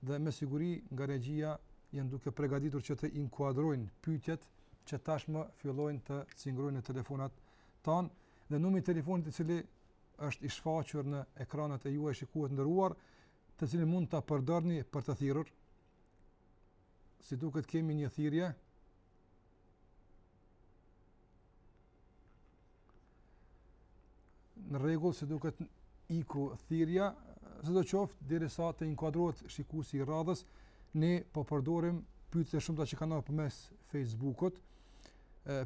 dhe me siguri nga regjia janë duke pregaditur që të inkuadrojnë pyetjet që tashmë fillojnë të cingrojnë në telefonat tanë dhe numri i telefonit i cili është i shfaqur në ekranat e juaj shikues të nderuar, të cilin mund ta përdorni për të thirrur. Si duket kemi një thirrje. në rregull si duket iku thirrja sado qoftë derisa të inkuadrohet shikuesi i radhës ne po përdorim pyetjet e shumta që kanë ardhur përmes Facebookut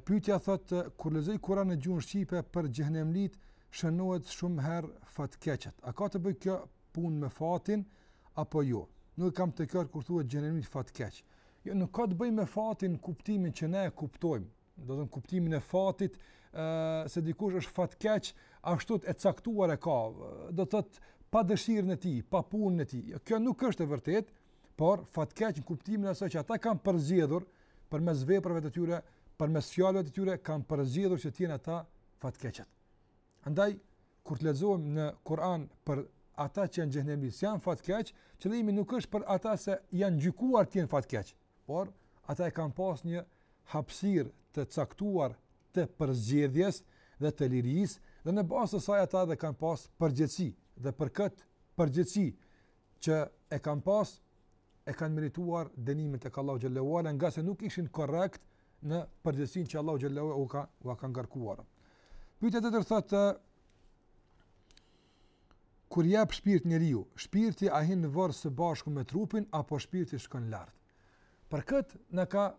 pyetja thotë kur lexoj Kur'anin në gjuhën shqipe për xhehnemlitë shënohet shumë herë fatkeqet a ka të bëjë kjo punë me fatin apo jo nuk kam të qartë kur thuhet xhehnemlitë fatkeq jo nuk ka të bëjë me fatin në kuptimin që ne e kuptojmë domethënë në kuptimin e fatit, se dikush është fatkeq, ashtu të caktuar e ka, domethënë pa dëshirën e tij, pa punën e tij. Jo, kjo nuk është e vërtetë, por fatkeq në kuptimin e asaj që ata kanë përzgjedhur përmes veprave të tyre, përmes fjalëve të tyre, kanë përzgjedhur që të jenë ata fatkeqet. Andaj, kur të lexojmë në Kuran për ata që janë xhehnemli, se janë fatkeq, qëllimi nuk është për ata se janë gjykuar të jenë fatkeqë por ata e kanë pas një hapësirë të caktuar të përzgjedhjes dhe të lirisë dhe në bazë të saj ata edhe kanë pas përgjegjësi dhe për këtë përgjegjësi që e kanë pas e kanë merituar dënimin tek Allahu xhel-le ue ala ngase nuk ishin korrekt në përgjegjësinë që Allahu xhel-le ue ala u ka u ka ngarkuar. Pyetja tjetër thotë Kur jep shpirt njeriu, shpirti a hin në varr së bashku me trupin apo shpirti shkon lart. Për këtë na ka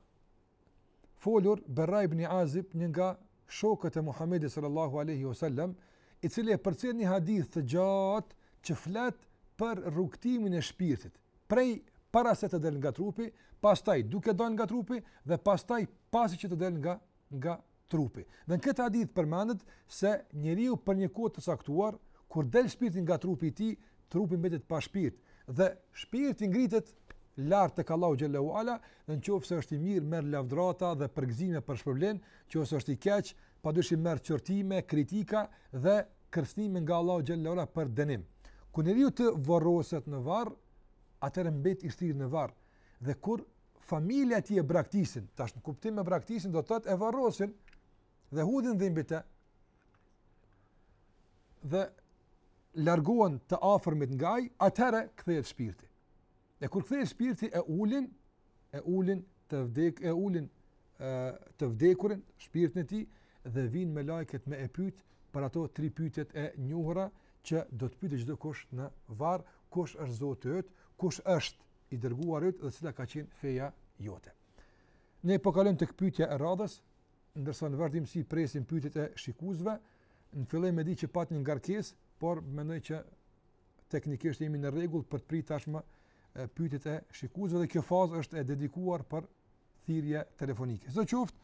folur Berra ibn Azib, një nga shokët e Muhamedit sallallahu alaihi wasallam, i cili e përcjell një hadith të gjatë që flet për rrugëtimin e shpirtit, prej para se të del nga trupi, pastaj duke dal nga trupi dhe pastaj pasi që të del nga nga trupi. Dhe në këtë hadith përmendet se njeriu për një kohë të caktuar, kur del shpirti nga trupi i tij, trupi mbetet pa shpirt dhe shpirti ngritet lart tek Allahu xhel-le ue ala, dhe në qoftë se është i mirë merr lavdrata dhe përgëzime për shpërblim, në qoftë se është i keq, padyshim merr qortime, kritika dhe kërcënime nga Allahu xhel-le ue ala për dënim. Kur njeriu të varroset në varr, atëherë mbet i shtirë në varr. Dhe kur familja e tij e braktisin, tash në kuptim me braktisin do të thotë e varrosin dhe hudhin dheun mbi të dhe largohen të afërmit nga ai, atëherë kthehet shpirti. Dhe kur kthehet shpirti e ulin, e ulin të vdek, e ulin e, të vdekurin, shpirtin e tij dhe vin melajket me e pyet për ato tri pyetjet e njohura që do të pyetet çdokush në varr, kush është Zoti yt, kush është i dërguari yt dhe cila ka qenë feja jote. Ne po kalojmë tek pyetja e radhës, ndërsa në vazhdim t'i presim pyetjet e shikuesve, në fillim e di që pat një ngarkesë, por mendoj që teknikisht jemi në rregull për të prit tashmë pyetjet e shikuesve dhe kjo fazë është e dedikuar për thirrje telefonike. Sidoqoftë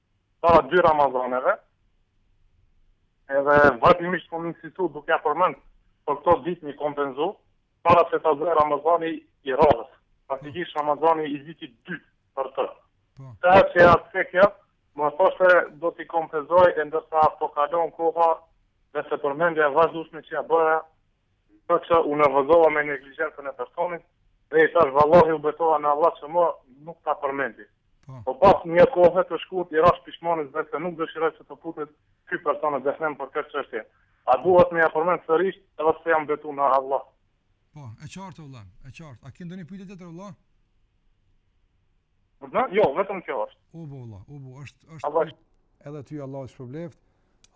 para dy Ramazaneve, edhe vazhdimisht kam insistu duke ja përmend për këto ditë me i kompenzu, para se të vijë Ramazani i radhës, praktikisht Ramazani i vitit dytë për të. Po. Sa herë që ja cekja, më thosh se do t'i kompenzoj e ndërsa po kalon koha dhe se përmendja e vazhdushme që ja bëja, Derisa që u nervozova me neglizhencën e personit dhe i thash vallahi u betova në Allah që më nuk ta përmendi. Po pas një kohe të shkurt i rash pishman edhe se nuk dëshiroj që të futet ky person në xhehenem për këtë çështje. A duhet me ja përmend sërisht edhe pse jam betu në Allah? Po, e qartë o vëlla, e qartë. A ke ndonjë pyetje tjetër o vëlla? Vërtet? Jo, vetëm kjo është. U bo vëlla, u bo, është është Allah. Është... edhe ty Allahu të shpërbleft.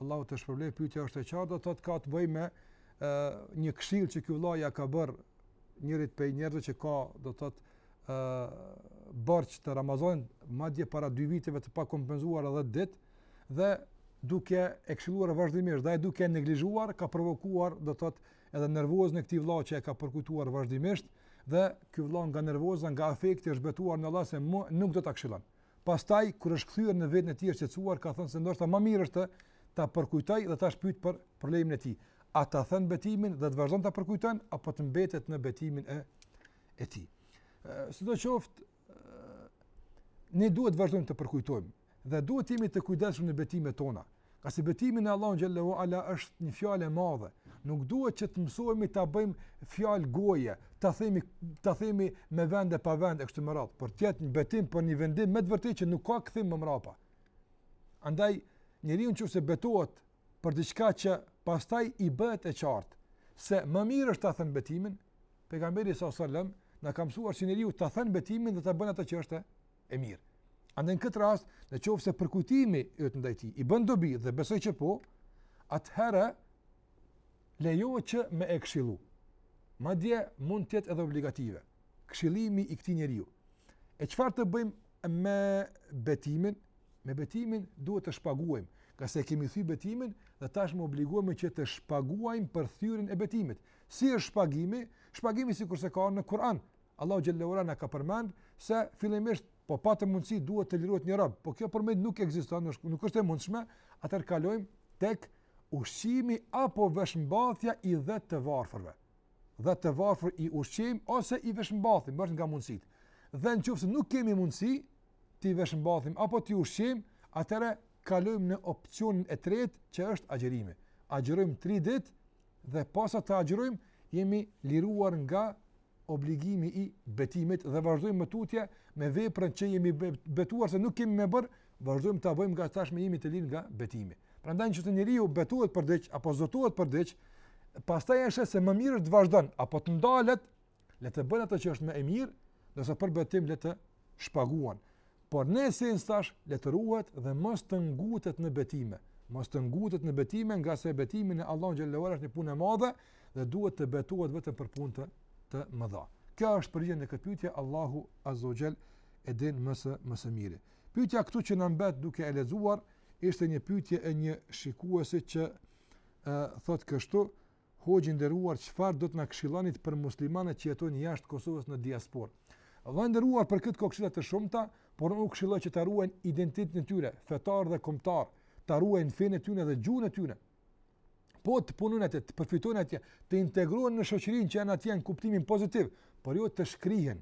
Allahu të shpërbleft. Pyetja është e qartë, do të thotë ka të bëjë me ë një këshill që ky vëlla ja ka bër njërit prej njerëzve që ka, do të thotë ë borxh të Ramazanit, madje para dy viteve të pakompenzuar edhe ditë dhe duke e këshilluar vazhdimisht, dhe duke e neglizhuar, ka provokuar, do të thotë edhe nervozën e këtij vëllau që e ka përkujtuar vazhdimisht dhe ky vëllau nga nervoza, nga afekti është betuar në Allah se më nuk do ta këshillon. Pastaj kur është kthyer në veten e tij është qetësuar, ka thënë se ndoshta më mirë është ta përkujtoj dhe ta pyt për problemin e tij. A ta then betimin dhe të vazhdon ta përkujton apo të mbetet në betimin e e tij. Sidoqoftë, ne duhet të vazhdojmë të përkujtojmë dhe duhet të jemi të kujdesshëm në betimet tona. Ngase betimi në Allahun xhelle ue ala është një fjalë e madhe. Nuk duhet që të mësohemi ta bëjmë fjalë goje, ta themi ta themi me vend e pa vend e kështu me radhë, por të jetë një betim për një vendim me të vërtetë që nuk ka kthim më mbrapa. Andaj njeriu nëse betohet për diçka që pastaj i bëhet e qartë se më mirë është ta thyen betimin, pejgamberi a.s. selam na ka mësuar se njeriu ta thyen betimin dhe ta bën atë që është e mirë. Andaj në këtë rast, në qoftë se përkujtimi yt ndaj tij i bën dobi dhe besoj që po, atëherë lejohet që me e këshillu. Madje mund të jetë edhe obligative. Këshillimi i këtij njeriu. E çfarë të bëjmë me betimin, me betimin duhet të shpaguajmë, ngase e kemi thy betimin dhe tashmë obligohemi që të shpaguajmë për thyerjen e betimit. Si është shpagimi? Shpagimi sikurse ka në Kur'an. Allahu xhele shanuhu ka përmend se fillimisht po patë mundësi duhet të lirohet një rob, po kjo për momentin nuk ekziston, nuk është e mundshme, atëherë kalojmë tek ushqimi apo veshmbathja i dhjetë të varfërve. dhjetë të varfër i ushqejmë ose i veshmbathim varet nga mundësitë. Dhe në qoftë se nuk kemi mundësi, t'i veshmbathim apo t'i ushqejmë, atëherë kalojmë në opcionin e tretë që është agjërimi. Agjërojmë tri ditë dhe pasi të agjërojmë, jemi liruar nga obligimi i betimit dhe vazhdojmë më tutje me veprën që jemi betuar se nuk kemi me e bërë, vazhdojmë ta bëjmë nga tashmë jemi të lirë nga betimi. Prandaj në qoftë se njeriu betohet për diç apo zotohet për diç, pastaj e sheh se më mirë të vazhdon apo të ndalet, le të bën atë që është më e mirë, ndërsa për betim le të shpaguan. Por në esencë tash le të ruhet dhe mos të ngutet në betime. Mos të ngutet në betime, ngase betimi në Allahu xhele shanuhu është një punë e madhe dhe duhet të betohet vetëm për punë të, të mëdha. Kjo është përgjigje në këtë pyetje Allahu azze ve xhel e din më së më së miri. Pyetja këtu që na mbet duke e lexuar ishte një pyetje e një shikuesi që thotë kështu, hoxhë i nderuar çfarë do të na këshillonit për muslimanët që jetojnë jashtë Kosovës në diasporë. Vëlla i nderuar për këtë ka këshilla të shumta, por unë këshilloj që ta ruajnë identitetin e tyre, fetar dhe kombëtar, ta ruajnë fenë e tyre dhe gjuhën e tyre. Po të punojnë atje, të përfitojnë atje, të integrohen në shoqërinë që janë atje në kuptimin pozitiv, por jo të shkrihen,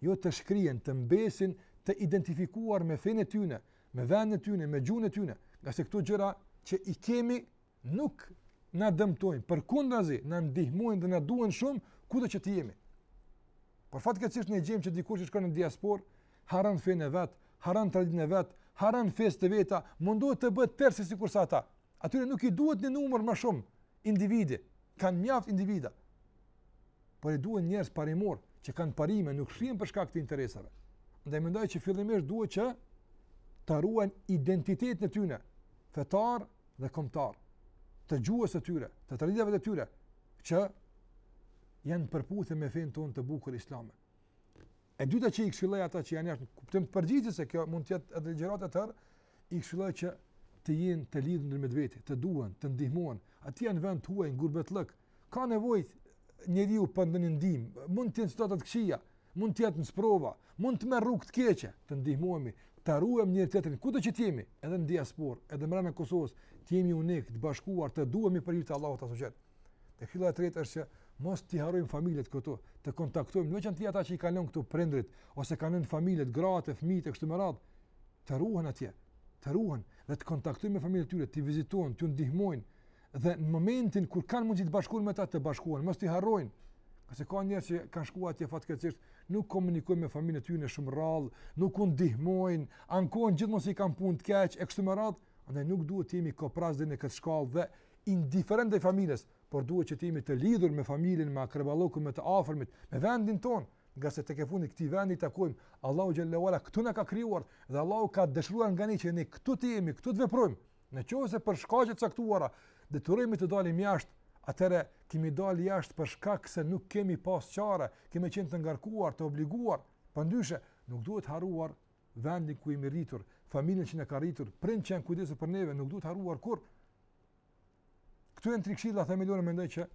Jo të shkrihen, të mbesin të identifikuar me fenë e tyne, me vendin e tyne, me gjuhën e tyne, ngase këto gjëra që i kemi nuk na dëmtojnë, përkundrazi na ndihmojnë dhe na duhen shumë kudo që të jemi. Por fatkeqësisht ne gjejmë që dikush që shkon në diasporë harron fenë e vet, harron traditën e vet, harron festat e veta, mundohet të bëhet tërësisht sikurse ata. Atyre nuk i duhet një numër më shumë individi, kanë mjaft individë. por i duhen njerëz parimorë që kanë parime, nuk shkrihen për shkak të interesave. Ndaj mendoj që fillimisht duhet që ta ruajnë identitetin e tyre fetar dhe kombëtar, të gjuhës së tyre, të traditave të tyre që janë në përputhje me fenë tonë të bukur islame. E dyta që i këshilloj ata që janë jashtë, kuptim të përgjithshëm se kjo mund të jetë edhe ligjëratë e tërë, i këshilloj që të jenë të lidhur ndërmjet veti, të duhen, të ndihmojnë. Aty janë vend të huaj në gurbetlëk. Ka nevojë njeriu për ndonjë ndihmë, mund të jetë në situata të këqija, mund të jetë në sprova, mund të merr rrugë të keqe, të ndihmohemi, të ruajmë njëri tjetrin kudo që të jemi, edhe në diasporë, edhe në Kosovë, të jemi unikë, të bashkuar, të duhemi për hir të Allahut azze ue xhel. Dhe këshilla e tretë është që mos t'i harrojmë familjet këtu, të kontaktojmë veçanërisht ata që i kanë lënë këtu prindërit ose kanë lënë familjet, gratë, fëmijët e kështu me radhë, të ruhen atje, të ruhen dhe të kontaktojnë me familjet e tyre, të vizitojnë, të ndihmojnë dhe në momentin kur kanë mundësi të bashkohen me ta të bashkohen, mos t'i harrojnë. Ngase ka njerëz që kanë shkuar atje fatkeqësisht, nuk komunikojnë me familjen e tyre shumë rrallë, nuk u ndihmojnë, ankohen gjithmonë se i kanë punët keq e kështu me radhë, andaj nuk duhet të jemi koprracë deri në këtë shkallë dhe indiferent ndaj familjes, por duhet që të jemi të lidhur me familjen, me akraballëkun, me të afërmit, me vendin tonë, ngase tek e fundi këtij vendi i takojmë Allahu xhele ue ala këtu na ka krijuar dhe Allahu ka dëshiruar nga ne që ne këtu të jemi, këtu të veprojmë. Në qoftë se për shkaqe të caktuara detyrohemi të dalim jashtë, atëherë kemi dalë jashtë për shkak se nuk kemi pas çare, kemi qenë të ngarkuar, të obliguar. Përndryshe, nuk duhet harruar vendin ku jemi rritur, familjen që na ka rritur, prindërit që janë kujdesur për neve, nuk duhet harruar kurrë. Këto janë tri këshilla themelore mendoj që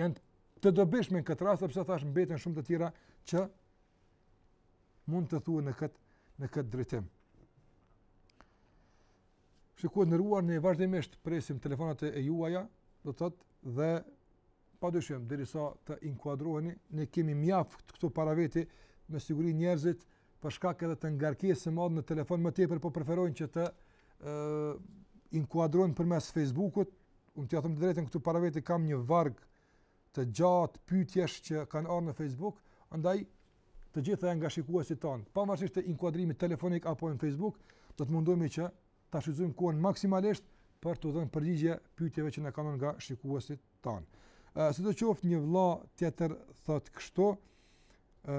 janë të dobishme në këtë rast, sepse thashë mbeten shumë të tjera që mund të thuhen në këtë në këtë drejtim. Shikues të nderuar ne vazhdimisht presim telefonat e juaja, do të thotë dhe Padyshim, derisa të inkuadroheni, ne kemi mjaft këtu para veti, me siguri njerëzit për shkak edhe të ngarkesës së madhe në telefon më tepër po preferojnë që të ë inkuadrojnë përmes Facebook-ut. Unë t'jua them të drejtën këtu para veti kam një varg të gjatë pyetjesh që kanë ardhur në Facebook, andaj të gjitha janë nga shikuesit tanë, pavarësisht të inkuadrimit telefonik apo në Facebook, do të mundohemi që ta shfrytëzojmë kohën maksimalisht për të dhënë përgjigje pyetjeve që na vijnë nga shikuesit tanë. Ë sidoqoftë një vëlla tjetër thotë kështu, ë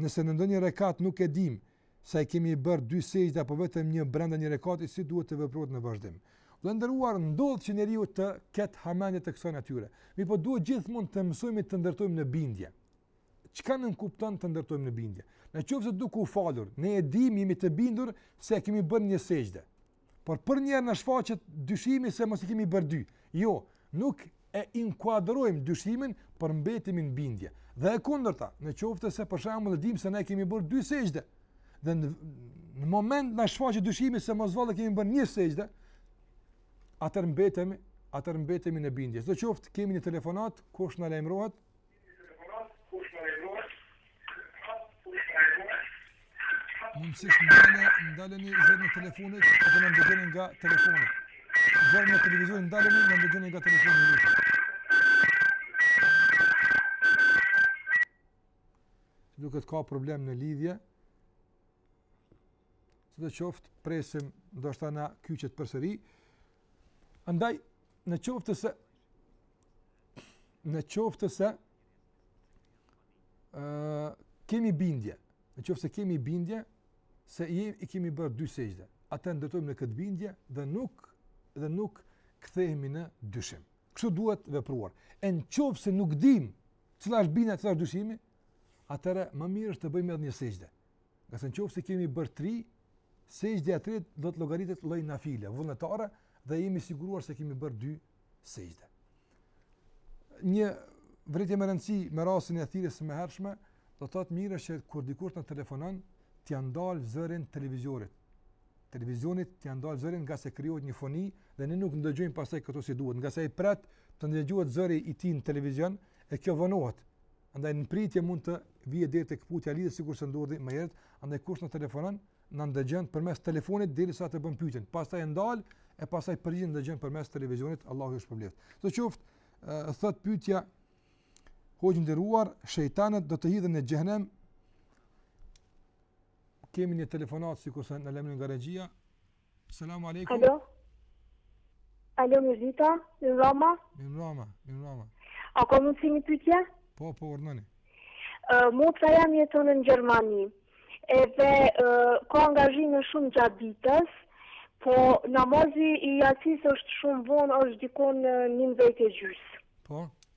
nëse në ndonjë rekat nuk e dimë se a i kemi bërë dy sexhde apo vetëm një brenda një rekati si duhet të veprohet në vazhdim. I nderuar ndodh që njeriu të ketë hamendje të kësaj natyre. Mirëpo duhet gjithmonë të mësojmë të ndërtojmë në bindje. Çka nënkupton të ndërtojmë në bindje? Në qoftë se duke u falur, ne e dimë jemi të bindur se e kemi bërë një sexhde. Por përnjëherë na shfaqet dyshimi se mos i kemi bërë dy. Jo, nuk e inkuadrojmë dyshimin por mbetemi në bindje. Dhe e kundërta, në qoftë se për shembull e dimë se ne kemi bërë dy sexhde, dhe në, në moment na shfaqet dyshimi se mos vallë kemi bërë një sexhde, atëherë mbetemi, atëherë mbetemi në bindje. Sidoqoftë kemi një telefonatë, kush na lajmërohet, Mundësisht ndale, ndaleni zërin e telefonit dhe na ndëgjeni nga telefonit. Zërin e televizorit ndaleni na ndëgjeni nga telefonit. Si duket ka problem në lidhje, sidoqoftë presim ndoshta na kyçet përsëri, andaj në qoftë se në qoftë se ë uh, kemi bindje, në qoftë se kemi bindje se i, i kemi bërë dy sexhde, atëherë ndërtojmë në këtë bindje dhe nuk dhe nuk kthehemi në dyshim. Kështu duhet vepruar. E në qoftë se nuk dim cila është bindja, cila është dyshimi, atëherë më mirë është të bëjmë edhe një sexhde. Ngase në qoftë se kemi bërë tri, sexhdja e tretë do të llogaritet lloj nafile, vullnetare, dhe jemi siguruar se kemi bërë dy sexhde. Një vërejtje me rëndësi me rasin e thirrjes së mëhershme, do të thotë mirë është që kur dikush na telefonon, t'ia ndalë zërin televizorit. Televizionit t'ia ndalë zërin ngase krijohet një foni dhe ne nuk ndëgjojmë pastaj këtu si duhet. Ngase ai pret të ndëgjohet zëri i tij në televizion e kjo vonohet. Andaj në pritje mund të vijë deri te këputja e lidhjes sikurse ndodhi më herët, andaj kush na telefonon, na ndëgjon përmes telefonit derisa të bën pyetjen. Pastaj e ndal e pastaj përgjigjen ndëgjon përmes televizionit, Allahu ju shpërbleftë. Sidoqoftë, thotë pyetja Hoxhë i nderuar, shejtanët do të hidhen në xhehnem, kemi një telefonatë sikurse na lajmëron nga regjia, Selam aleikum. Alo. Alo, mirëdita, mirëmbrëma. Mirëmbrëma, mirëmbrëma. A ka mundësi një pytje? Po, po, urdhnoni. Uh, motra jem jeton në Gjermani, edhe uh, ka angazhime shumë gjatë ditës, po namazi i jacis është shumë vonë, është dikun njëmbëdhjetë e gjysë. Po?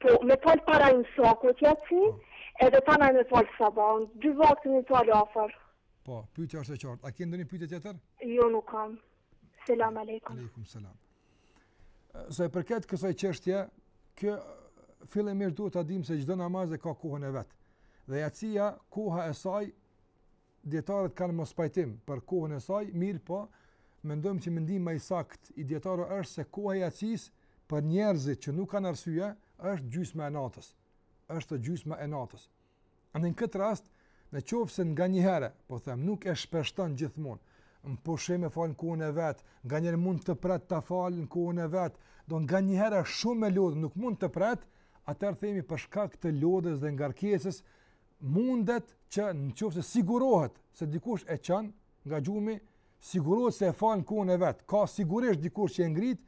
Po me fal para imsakut jacinë edhe tani me fal sabahun dy vakte me fal afër. Po, pyetja është e qartë. A ke ndonjë pyetje tjetër? Jo, nuk kam. Selam aleikum. Aleikum selam. Sa i përket kësaj çështje, kjo fillimisht duhet ta dimë se çdo namaz e ka kohën e vet. Dhe jacia, koha e saj dijetarët kanë mospajtim për kohën e saj, mirëpo mendojmë që mendimi më i saktë i dijetarëve është se koha e jacis për njerëzit që nuk kanë arsye është gjysma e natës. Është gjysma e natës. Në këtë rast, në qoftë se nganjëherë, po them, nuk e shpeshton gjithmonë, në pushim e fal në kohën e vet, nganjëherë mund të pret ta falë në kohën e vet, po nganjëherë shumë e lodhur nuk mund të pret, atëherë themi për shkak të lodhjes dhe ngarkesës, mundet që në qoftë se sigurohet se dikush e çon nga gjumi, sigurohet se e fal në kohën e vet, ka sigurisht dikush që e ngrit,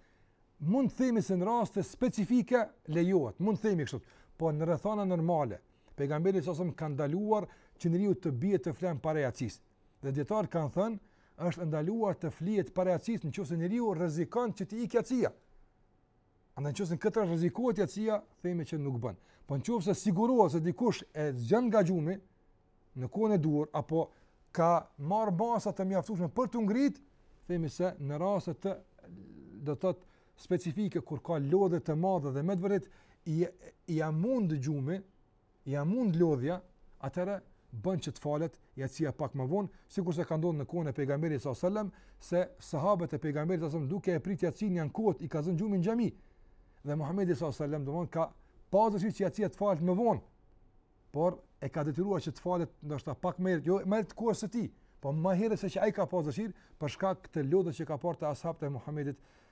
mund të themi se në raste specifike lejohet, mund të themi kështu, po në rrethana normale, pejgamberi sallallahu alejhi ve selem ka ndaluar që njeriu të bie të flenë para jacisë. Dhe dijetarët kanë thënë, është ndaluar të flihet para jacisë në qoftë se njeriu rrezikon që t'i ikë jacia. Andaj në qoftë se këtu rrezikohet jacia, themi që nuk bën. Po në qoftë se sigurohet se dikush e zgjon nga gjumi në kohën e duhur apo ka marr masa të mjaftueshme për t'u ngrit, themi se në raste të do të thotë specifike kur ka lodhje të madhe dhe me të vërtet ia mund gjumi, ia mund lodhja, atëra bën që të falet jacia pak më vonë, sikur se ka ndodhur në kohën e pejgamberit sallallahu alajhi wasallam, se sahabët e pejgamberit sallallahu alajhi wasallam duke e prit jacin janë kotit, i ka zënë gjumi në xhami. Dhe Muhamedi sallallahu alajhi wasallam domethënë ka pas dëshirë që jacia të falet më vonë, por e ka detyruar që të falet ndoshta pak më herët, jo më herët kohës së tij, po më herët se që ai ka pasur dëshirë për shkak të lodhjes që ka parë te ashabët e Muhamedit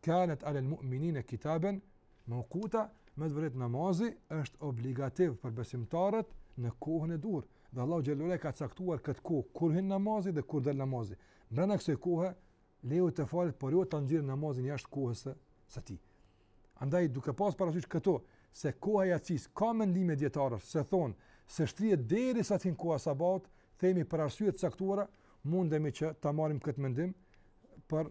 Kanat ala al-mu'minina kitaban mawquta, me të vërtetë namazi është obligativ për besimtarët në kohën e duhur. Dhe Allahu xhele ue ala ka caktuar këtë kohë kur hyn namazi dhe kur dal namazi. Brenda kësaj kohe lejohet të falet, por jo ta nxjerrë namazin jashtë kohës së së tij. Andaj duke pas parasysh këto se koha e jacis ka mendime dietare se thon se shtrihet deri sa të hin koha e sabahut, themi për arsye të caktuara, mundemi që ta marrim këtë mendim për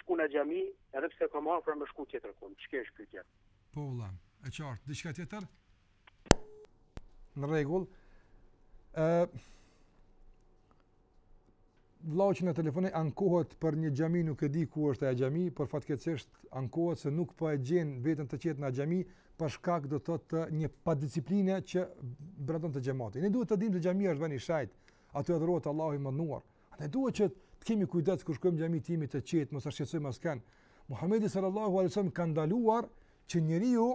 Shko në xhami edhe pse kam afër me shku tjetër kund, çka është ky tjetër. Po vëlla, e qartë, diçka tjetër? Në rregull. Ë vllau që në telefon ankohet për një xhami, nuk e di ku është ajo xhami, por fatkeqësisht ankohet se nuk po e gjen veten të qetë në xhami, për shkak do të thotë një padisipline që mbretëron te xhemati. Ne duhet të dimë se xhamia është vend i shenjtë, aty adhurohet Allahu i madhëruar. Më Aty duhet që të kemi kujdes kur shkojmë në xhami të jemi të qetë, mos ta shqetësojmë askënd. Muhamedi sallallahu alaihi wasallam ka ndaluar që njeriu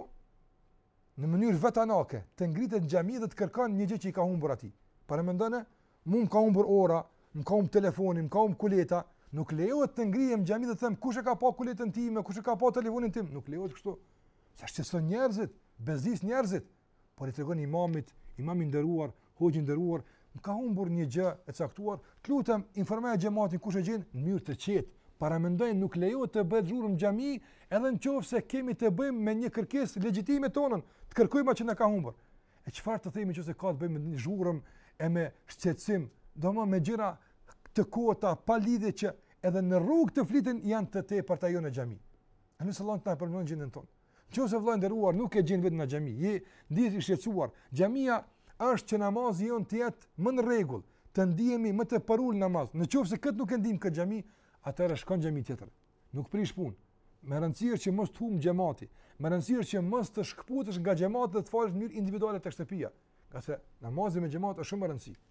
në mënyrë vetanake të ngritet në xhami dhe të kërkon një gjë që i ka humbur atij. Paramendoni, mua më ka humbur ora, më ka humbur telefoni, më ka humbur kuleta, nuk lejohet të ngrihem në xhami dhe të them kush e ka pa kuletën time, kush e ka pa telefonin tim, nuk lejohet kështu. Se shqetëson njerëzit, bezdis njerëzit. por i tregon imamit, imam i nderuar, hoxhë i nderuar, më ka humbur një gjë e caktuar, të lutem informoje xhamatin kush e gjen në mënyrë të qetë. Paramendoni nuk lejohet të bëhet zhurmë në xhami, edhe në qoftë se kemi të bëjmë me një kërkesë legjitime tonën, të kërkojmë atë që na ka humbur. E çfarë të themi nëse ka të bëjmë me zhurmë e me shqetësim, domthonë me gjëra të kota pa lidhje që edhe në rrugë të fliten janë të tepërta jo në xhami. Ne lusim Allahun ta përmirëson gjendjen tonë. Në qoftë se vëllai i nderuar nuk e gjen veten në xhami, ndihet i shqetësuar. Xhamia është që namazi jon të jetë më në rregull, të ndihemi më të përulur në namaz. Në qoftë se kët nuk e ndien në kët xhami, atëherë shko në xhami tjetër. Nuk prish punë. Me rëndësi është që mos të humb xhamati. Me rëndësi është që mos të shkëputesh nga xhamati dhe të falësh në mënyrë individuale tek shtëpia. Ngase namazi me xhamat është shumë e rëndësishme.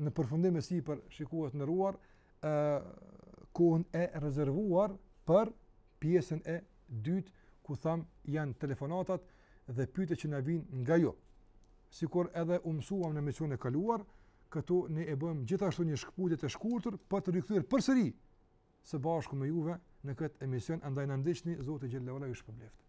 në përfundim e sipër shikues të nderuar, ë kohën e rezervuar për pjesën e dytë ku tham janë telefonatat dhe pyetjet që na vijnë nga ju. Sikur edhe u mësuam në emisionet e kaluara, këtu ne e bëjmë gjithashtu një shkputje të shkurtër për t'u rikthyer përsëri së bashku me juve në këtë emision andaj na ndiqni zoti xhele shanuhu ju shpërbleftë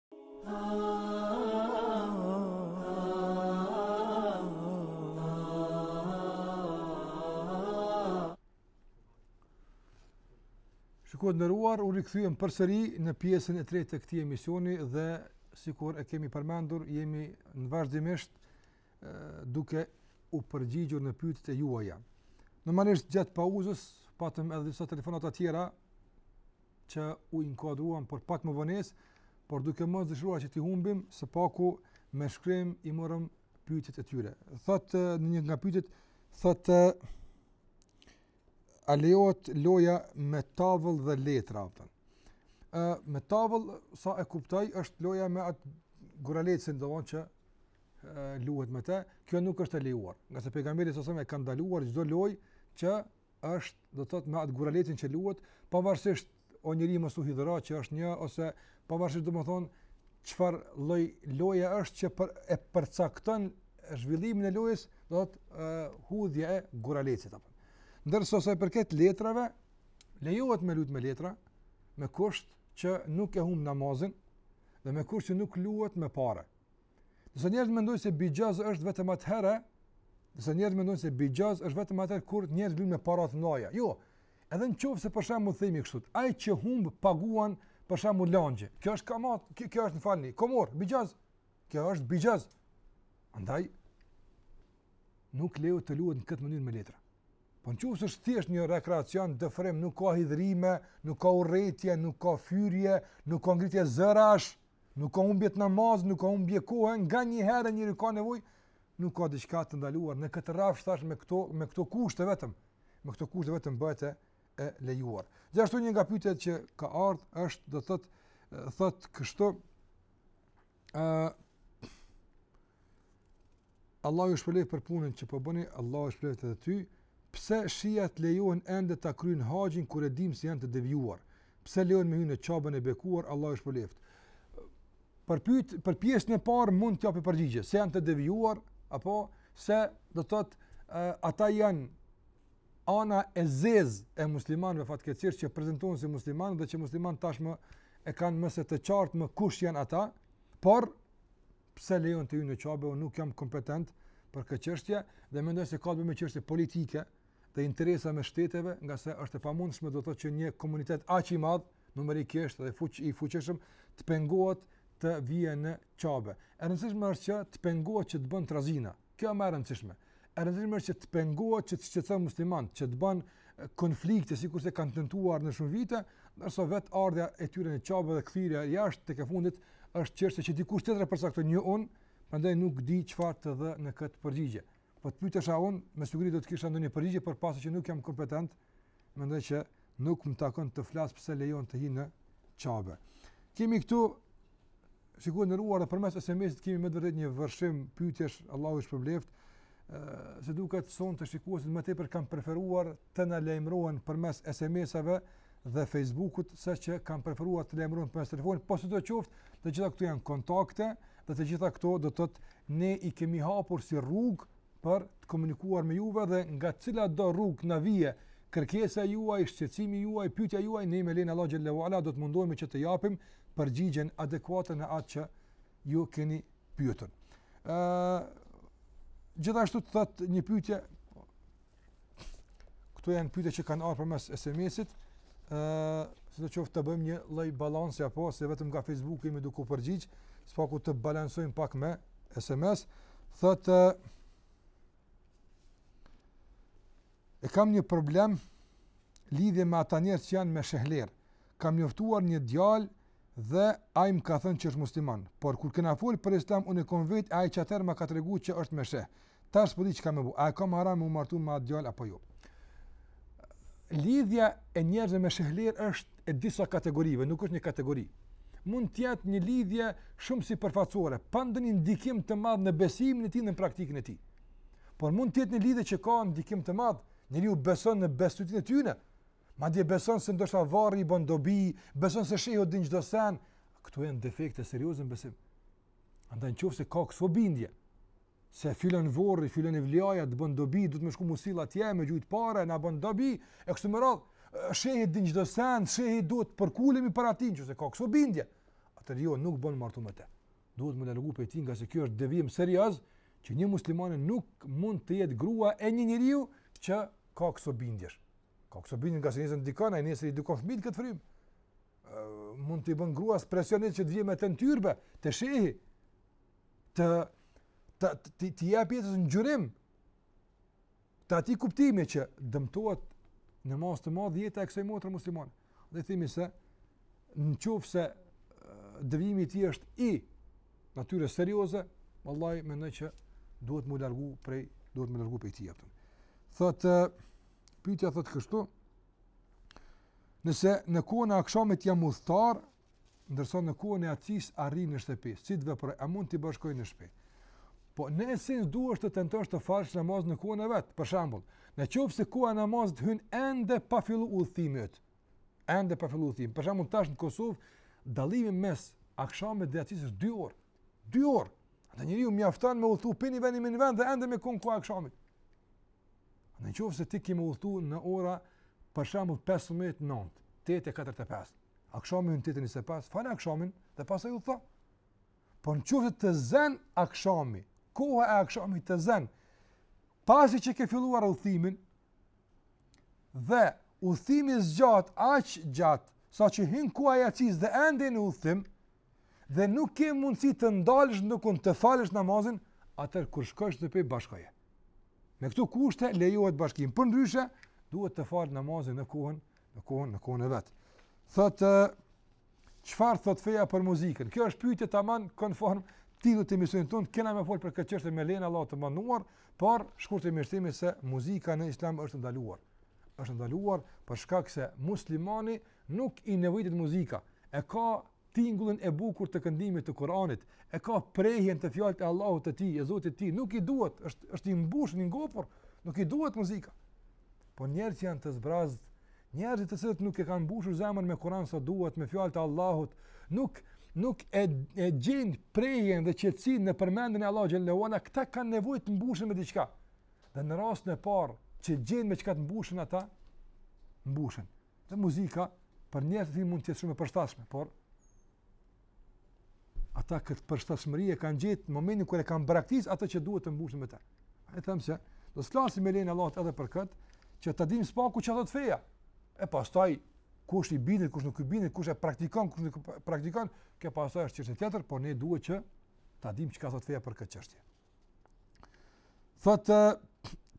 Shikues të nderuar, u rikthyem përsëri në pjesën e tretë të këtij emisioni dhe sikur e kemi përmendur, jemi në vazhdimisht duke u përgjigjur në pyetjet e juaja. Normalisht gjatë pauzës patëm edhe disa telefonata të tjera, që u inkuadruan për pak me vonesë, por duke mos dëshiruar që t'i humbim, së paku me shkrim i morëm pyetjet e tyre. Thot në një nga pyetjet thot a lejohet loja me tavël dhe letra apo? Ë me tavël sa e kuptoj është loja me atë guralecën domethënë që luhet me të, kjo nuk është e lejuar. Ngase pejgamberi alejhi selam ka ndaluar çdo lojë që është, do të thotë me atë guralecin që luhet, pavarësisht o njeri mos u hidhëra që është një ose pavarësisht domethënë çfarë lloj loje është që për, e përcakton zhvillimin e lojës, do të thotë uh, hudhja e guralecit apo. Ndërsa sa i përket letrave, lejohet me lut me letra me kusht që nuk e humb namazin dhe me kusht që nuk luhet me pare. Nëse njerëzit mendojnë se bixhoz është vetëm atëherë, nëse njerëzit mendojnë se bixhoz është vetëm atëherë kur njerëzit luajnë me para të mëdha. Jo. Edhe në qoftë se për shembull themi kështu, ai që humb paguan për shembull lëngje. Kjo është kamatë, kjo, kjo është më falni, kumar, bixhoz. Kjo është bixhoz. Andaj nuk lejohet të luhet në këtë mënyrë me letra. Po në qoftë se është thjesht një rekreacion dëfrim, nuk ka hidhërime, nuk ka urrejtje, nuk ka fyrje, nuk ka ngritje zërash, Nuk ka humbje të namazit, nuk ka humbje kohe, nga një herë njeri ka nevojë, nuk ka diçka të ndaluar në këtë rrafsh tash me këto me këto kushte vetëm. Me këto kushte vetëm bëhet e lejuar. Gjithashtu një nga pyetjet që ka ardhur është do thot thot kështu ë Allahu ju shpërbleftë për punën që po bëni, Allahu ju shpërbleftë edhe ty. Pse shiat lejohen ende ta kryejnë haxhin kur e dimë se janë të devijuar? Pse lejohen me hyrë në Qaben e bekuar? Allahu ju shpërbleftë. Për pyet, për pjesën e parë mund të jap përgjigje, se janë të devijuar apo se do të thotë uh, ata janë ana e zez e muslimanëve fatkeqësisht që prezentohen si muslimanë dhe që muslimanët tashmë e kanë mëse të qartë më kush janë ata, por pse lejohen të hyjnë në Qabe, unë nuk jam kompetent për këtë çështje dhe mendoj se ka të bëjë me çështje politike dhe interesa mes shteteve, ngase është e pamundshme do të thotë që një komunitet aq i madh numerikisht dhe fuq i fuqishëm të pengohet të vijnë në Qabe. E rëndësishme është që të pengohet që të bëjnë trazira, Kjo më e rëndësishme. E rëndësishme është që të pengohet që të shqetësojnë muslimanët, që të bëjnë konflikte sikurse kanë tentuar në shumë vite, ndërsa vetë ardhja e tyre në Qabe dhe kthyerja jashtë tek e fundit është çështje që dikush tjetër e përcakton jo unë, prandaj nuk di çfarë të them në këtë përgjigje. Po të pyetesha unë, me siguri do të kisha ndonjë përgjigje, por pasi që nuk jam kompetent, mendoj që nuk më takon të flas pse lejohen të hyjnë në Qabe. Kemi këtu shikues të nderuar dhe përmes SMS-it kemi me të vërtetë një vërshim pyetjesh Allahu i shpërbleftë. ë si duket sonte shikuesit më tepër kanë preferuar të na lajmërohen përmes SMS-ave dhe Facebook-ut sesa që kanë preferuar të lajmërohen përmes telefonit, po sido qoftë, të gjitha këto janë kontakte dhe të gjitha këto do të thotë ne i kemi hapur si rrugë për të komunikuar me juve dhe nga cilado rrugë na vjen kërkesa juaj, shqetësimi juaj, pyetja juaj, ne me lejen e Allahut xhelle ve ala do të mundohemi që t'i japim përgjigjen adekuate në atë që ju keni pyetur. Ë gjithashtu thotë një pyetje Këto janë pyetje që kanë ardhë përmes SMS-it, sido qoftë ta bëjmë një lloj balansi apo, se vetëm nga Facebook jemi duke u përgjigj, s'paku ta balansojmë pak me SMS, thotë, e kam një problem lidhje me ata njerëz që janë me shehlerë, kam njoftuar një djalë dhe ai më ka thënë që është musliman, por kur kena fol për islam unë kam vet ai, ç'atëherë më ka treguar që është me sheh. Tash s'po di çka me bo. A e kam haram me u martu me atë djalë apo jo? Lidhja e njerëzve me shehlerë është e disa kategorive, nuk është një kategori. Mund të jetë një lidhje shumë sipërfaqësore, pa ndonjë ndikim të madh në besimin e tij në praktikën e tij. Por mund të jetë një lidhje që ka ndikim të madh, njeriu beson në besëtytnitë e tyre, Madje beson se ndoshta varri i bën dobi, beson se shehu din çdo send. Këtu janë defekte serioze në besim. Andaj nëse ka këso bindje se filan vorri, filan evlijaja të bën dobi, duhet me shku mu sill atje me gjujt pare, na bën dobi e kështu me radhë. Shehi din çdo send, shehit duhet të përkulemi para tij nëse ka këso bindje. Atëherë jo nuk bën me u martu me të. Duhet m'u largu prej tij ngase kjo është devijim serioz që një muslimane nuk mund të jetë grua e një njeriu që ka këso bindjesh. Ka këso bindje ngase nesër edukon, ai nesër i edukon fëmijët në këtë frymë. Mund t'i bën gruas presion që të vijë me të në tyrbe, te shehi, të, të, të, të, t'i jep jetës ngjyrim të atij kuptimi që dëmtohet në masë të madhë jeta e kësaj motre muslimane. Dhe themi se në qoftë se devijimi i tij është i natyrës serioze, vallahi mendoj që duhet m'u largu prej, duhet m'u largu prej tij patjetër. Thotë, Pyetja thotë kështu: Nëse në kohën e akşamit jam udhëtar, ndërsa në kohën e jacisë arrij në shtëpi, si të veproj? A mund t'i bashkoj në shtëpi? Po në esencë duhet të tentosh të falësh namazin në kohën e vet. Për shembull, në qoftë se koha e namazit hyn ende pa fillu udhëtimi, ende pa fillu udhëtimi. Për shembull, tash në Kosovë dallimi mes akşamit dhe jacisë është 2 orë. Dy orë. Njeriut i mjafton me udhëtu, prej një vendi në një vend dhe ende me kanë koha e akshamit. Në qoftë se ti ki me udhëtu në ora për shembull 15 në nëntë, 8.45, akshami hyn në 8.25, fale akshamin dhe pastaj udhëto. Por në qoftë se të zen akshami, koha e akshamit të zen, pasi që ke filluar udhëtimin, dhe udhëtimi zgjat, aq gjatë, saqë hin koha e jacisë dhe ende je në udhëtim, dhe nuk ke mundësi të ndalësh diku të falësh namazin, atëherë kur të shkosh në shpi bashkoji. Me këto kushte lejohet bashkim, përndryshe, duhet të falet namazi në kohën, në kohën, në kohën e vet. Thotë, çfarë thotë feja për muzikën? Kjo është pyetje taman konform titullit të emisionit tonë, kena me folë për këtë çështje me lejen e Allahut të madhëruar, por shkurt e mirë themi se muzika në islam është e ndaluar. Është e ndaluar për shkak se muslimani Nuk i nevojitet muzika, e ka tingullin e bukur të këndimit të Kur'anit, e ka prehjen te fjalët e Allahut të tij, e Zotit të tij, nuk i duhet, është është i mbushur, i ngopur, nuk i duhet muzika. Po njerëzit që janë të zbrazët, njerëzit të cilët nuk e kanë mbushur zemrën me Kur'an sa duhet, me fjalët e Allahut, nuk nuk e e gjejnë prehjen dhe qetësinë në përmendjen e Allahut xhel-le ue ala, këta kanë nevojë të mbushen me diçka. Dhe në rastin e parë, që gjejnë me çka të mbushen ata, mbushen. Dhe muzika për njerëz të tillë mund të jetë shumë e përshtatshme, por ata këtë përshtatshmëri e kanë gjet në momentin kur e kanë braktisë atë që duhet të mbushen me të. Ai them se do të flasim me lejen e Allahut edhe për këtë, që ta dimë së paku çfarë thotë feja. E pastaj kush i bindet, kush nuk i bindet, kush e praktikon, kush nuk e praktikon, kjo pastaj është çështje tjetër, por ne duhet që ta dimë çka thotë feja për këtë çështje. Thotë,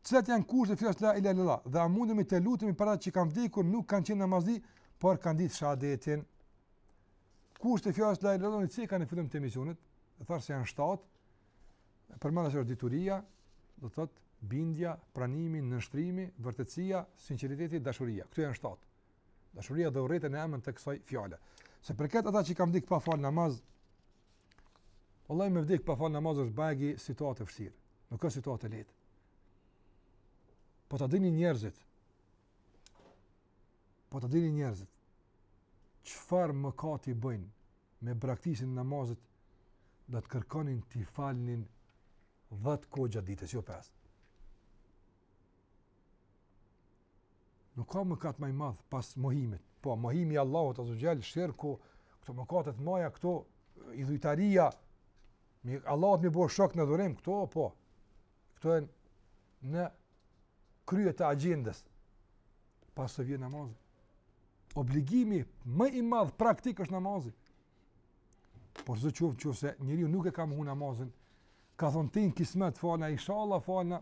cilat janë kushtet e fjalës la ilaha illallah dhe a mundemi të lutemi për ata që kanë vdekur nuk kanë qenë namazli por kanë ditë shahadetin kushtet e fjalës la ilaha illallah si që në fillim të emisionit e thash se janë shtatë përmenda se është dituria do të thotë bindja pranimi nënshtrimi vërtetësia sinqeriteti dashuria këto janë shtatë Dashuria dhe urrejtja në emër të kësaj fjale. Sa i përket ata që kanë vdek pa fal namaz, vallahi me vdek pa fal namaz është bajagi situatë e vështirë, nuk është situatë e lehtë. Po ta dinin njerëzit, po ta dinin njerëzit, çfarë mëkati bëjnë me braktisjen e namazit, do të kërkonin t'i falnin dhjetë kohë gjatë ditës, jo pesë. Nuk ka mëkat ma i madh pas mohimit. Po, mohimi i Allahut azze ue xhel, shirku, këto mëkatet e mëdha, këto idhujtaria, Allahut me i bo shok në adhurim, këto, po, këto janë në krye të agjendës, pas saj vjen namazi. Obligimi më i madh praktik është namazi. Por në qoftë se njeriu nuk e ka mohu namazin, ka thonë kismet falna, inshallah falna,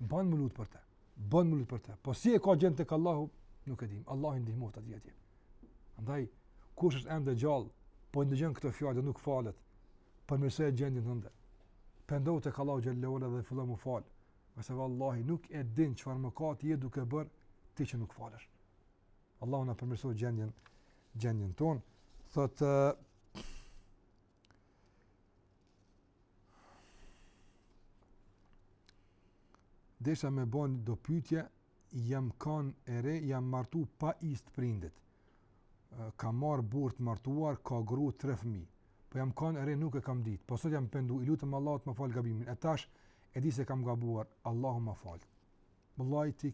bën m'u lutë për te, bën m'u lutë për te. Po si e ka gjendjen tek Allahu, nuk e dim, Allah i ndihmoftë atij atje. Andaj, kush është ende gjallë, po i ndëgjon këto fjalë dhe nuk falet, përmirësoje gjendjen tënde. Pendohu tek Allahu xhel dhe fillo m'u falë, se vallahi nuk e din çfarë mëkati je duke bërë, ti që nuk falesh. Allahu na përmirësoftë gjendjen gjendjen ton. Thot uh, Desha me bën do pyetje, jam kanë e re, jam martu pa izë të prindit. Kam marrë burrë të martuar, ka gru tre fëmijë. Po jam kanë e re, nuk e kam ditë. Po sot jam pendu, i lutem Allahut ma faltë gabimin. E tash e di se kam gabuar, Allahu ma faltë. vallahi ti